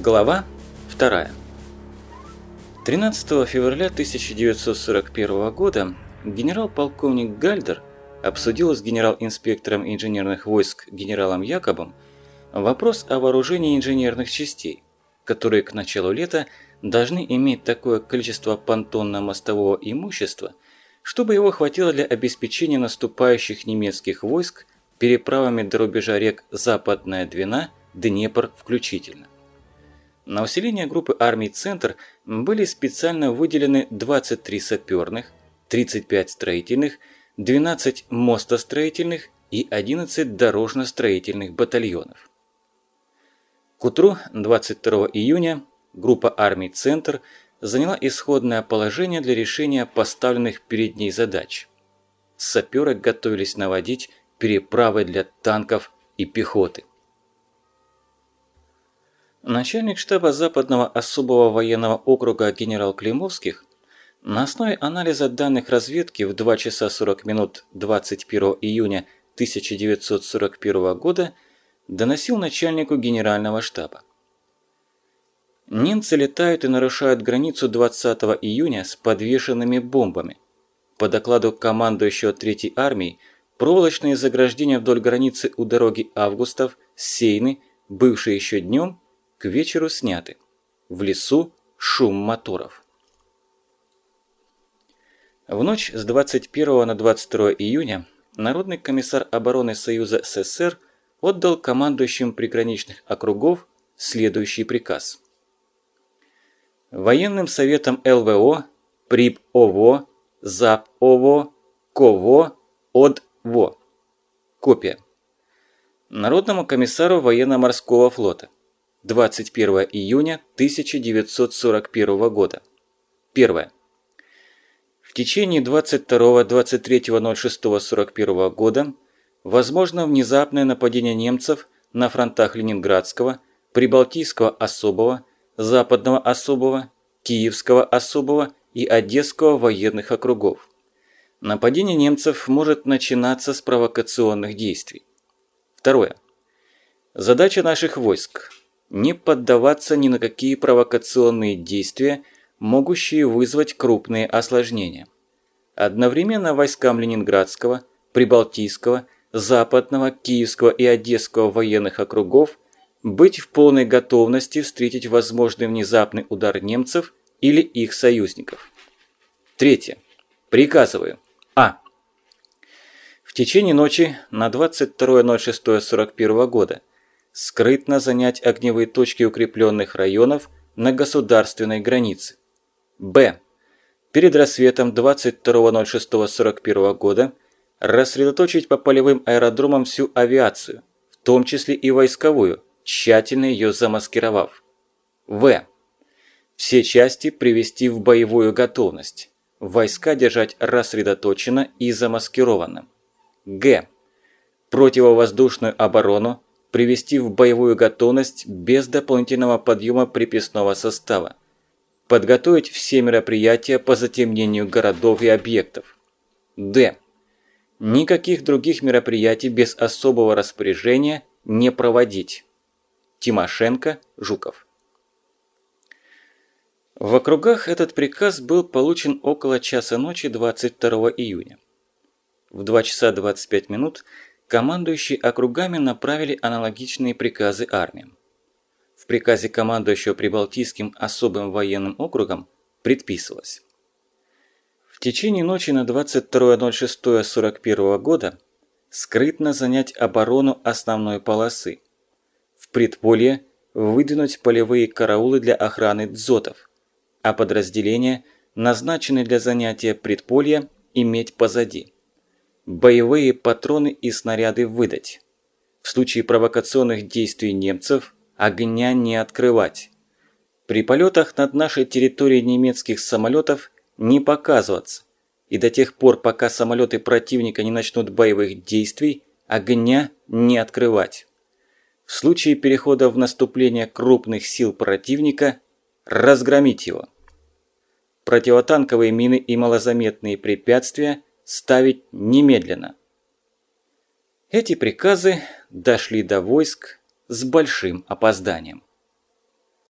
Глава 2. 13 февраля 1941 года генерал-полковник Гальдер обсудил с генерал-инспектором инженерных войск генералом Якобом вопрос о вооружении инженерных частей, которые к началу лета должны иметь такое количество понтонно-мостового имущества, чтобы его хватило для обеспечения наступающих немецких войск переправами до рубежа рек Западная Двина, Днепр включительно. На усиление группы армий «Центр» были специально выделены 23 саперных, 35 строительных, 12 мостостроительных и 11 дорожно-строительных батальонов. К утру 22 июня группа армий «Центр» заняла исходное положение для решения поставленных перед ней задач. Саперы готовились наводить переправы для танков и пехоты. Начальник штаба Западного особого военного округа генерал Климовских на основе анализа данных разведки в 2 часа 40 минут 21 июня 1941 года доносил начальнику генерального штаба. Немцы летают и нарушают границу 20 июня с подвешенными бомбами. По докладу командующего 3-й армии, проволочные заграждения вдоль границы у дороги Августов, Сейны, бывшие еще днем, к вечеру сняты. В лесу шум моторов. В ночь с 21 на 22 июня Народный комиссар обороны Союза СССР отдал командующим приграничных округов следующий приказ. Военным советом ЛВО, ПРИП-ОВО, ЗАП-ОВО, КОВО, ОД-ВО. Копия. Народному комиссару военно-морского флота. 21 июня 1941 года. Первое. В течение 22-23.06.41 года возможно внезапное нападение немцев на фронтах Ленинградского, Прибалтийского особого, Западного особого, Киевского особого и Одесского военных округов. Нападение немцев может начинаться с провокационных действий. Второе. Задача наших войск не поддаваться ни на какие провокационные действия, могущие вызвать крупные осложнения. Одновременно войскам Ленинградского, Прибалтийского, Западного, Киевского и Одесского военных округов быть в полной готовности встретить возможный внезапный удар немцев или их союзников. Третье. Приказываю. А. В течение ночи на 22.06.41 года скрытно занять огневые точки укрепленных районов на государственной границе. Б. Перед рассветом 22.06.41 года рассредоточить по полевым аэродромам всю авиацию, в том числе и войсковую, тщательно ее замаскировав. В. Все части привести в боевую готовность. Войска держать рассредоточенно и замаскированно. Г. Противовоздушную оборону привести в боевую готовность без дополнительного подъема приписного состава. Подготовить все мероприятия по затемнению городов и объектов. Д. Никаких других мероприятий без особого распоряжения не проводить. Тимошенко, Жуков. В округах этот приказ был получен около часа ночи 22 июня. В 2 часа 25 минут командующие округами направили аналогичные приказы армиям. В приказе командующего Прибалтийским особым военным округом предписывалось. В течение ночи на 22.06.41 года скрытно занять оборону основной полосы. В предполье выдвинуть полевые караулы для охраны дзотов, а подразделения, назначенные для занятия предполья, иметь позади боевые патроны и снаряды выдать. В случае провокационных действий немцев огня не открывать. При полетах над нашей территорией немецких самолетов не показываться. И до тех пор, пока самолеты противника не начнут боевых действий, огня не открывать. В случае перехода в наступление крупных сил противника разгромить его. Противотанковые мины и малозаметные препятствия – ставить немедленно. Эти приказы дошли до войск с большим опозданием.